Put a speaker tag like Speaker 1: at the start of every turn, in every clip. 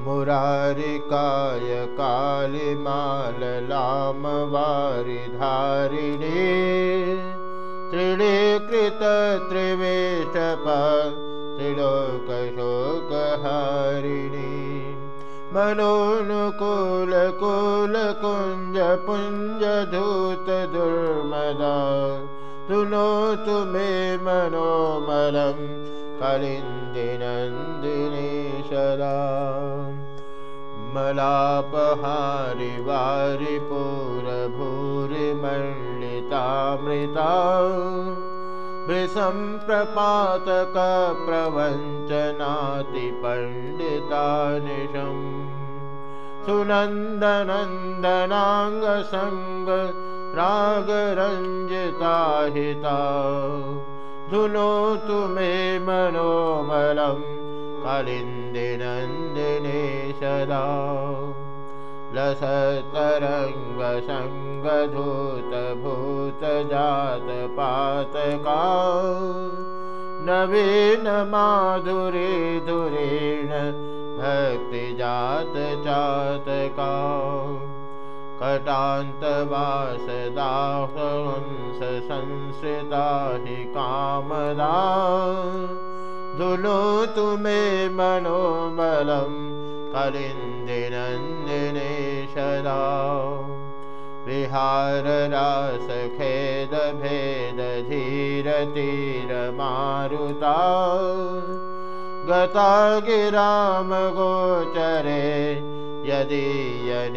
Speaker 1: मुरारिकाय कालिमाललाम वारिधारिणे त्रिणीकृत त्रिवेशप त्रिलोकशोकहारिणी। मनोनुकूलकुलकुञ्जपुञ्जधूत दुर्मदा सुनोतु मे मनोमलं कलिन्दिनन्दिनी मलापहारि वारिपूरभूरिमण्डितामृता वृसम्प्रपातकप्रवञ्चनातिपण्डितानिशम् सुनन्दनन्दनाङ्गसङ्ग रागरञ्जिताहिता। धुनोतु मे मनोमलं कलिन्दिनन्दिने सदा लसतरङ्गसङ्गधूतभूतजातपातका। नवीन माधुरे धुरेण भक्तिजातचातका कटान्तवासदाहंसंसृता हि कामदा मे मनोबलं कलिन्दिनन्दिने सदा विहाररासखेदभेदधीरतीरमारुता गता गिरामगोचरे यदीयनीरचारुता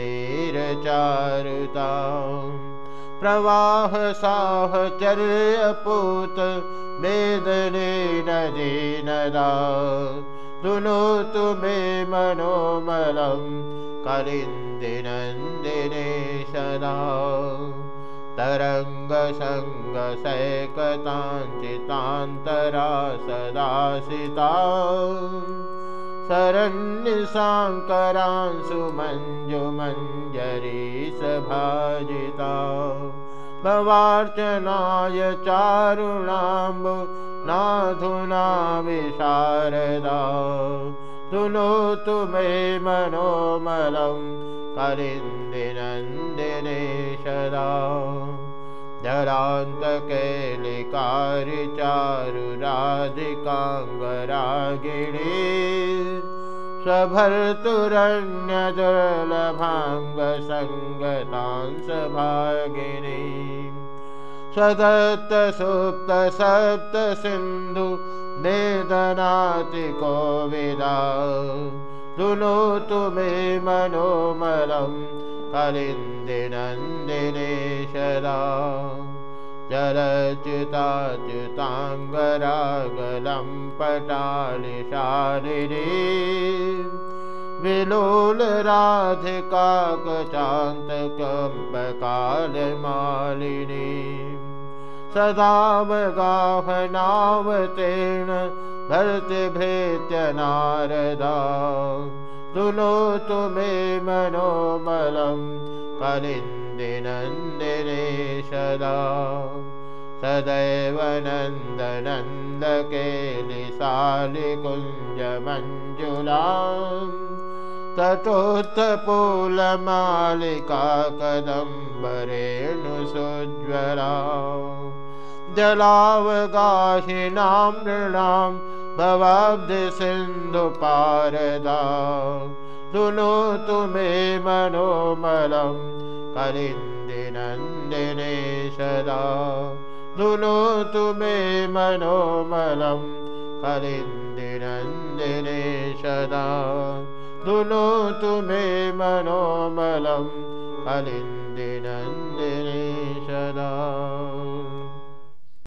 Speaker 1: प्रवाहसाहचर्यपूत वेदने नदीनदा धुनोतु मे मनोमलं कलिन्दिनन्दिने सदा। तरङ्गसङ्गसैकताञ्चितान्तरा सदासिता शरण्यसाङ्करांशुमञ्जुमञ्जरी सभाजिता भवार्चनाय चारुणाम्बु नाधुना विशारदा। धुनोतु मे मनोमलं कलिन्दिनन्दिने सदा धरान्तकेलिकारिचारुराधिकाङ्गरागिणी स्वभर्तुरन्यदुर्लभाङ्गसङ्गतांसभागिनी सदत्तसुप्तसप्तसिन्धु वेदनातिकोविदा। धुनोतु मे मनोमलं कलिन्दिनन्दिने सदा चरच्युताच्युताङ्गरागलं पटालिशालिनी विलोलराधिकाकचान्तकम्पकालमालिनी सदावगाहनावतेन भर्तिभृत्य नारदा सुनोतु मे मनोमलं कलिन्दिनन्दिने सदा सदैव नन्दनन्दकेलिशालिकुञ्जमञ्जुला ततोत्थपूलमालिका कदम्बरेणुसोज्ज्वला जलावगाहिनां नृणां भवाब्धिसिन्धुपारदा सुनोतु मे मनोमलं कलिन्दिनन्दिने सदा। धुनोतु मे मनोमलं कलिन्दिनन्दिने सदा। धुनोतु मे मनोमलं कलिन्दिनन्द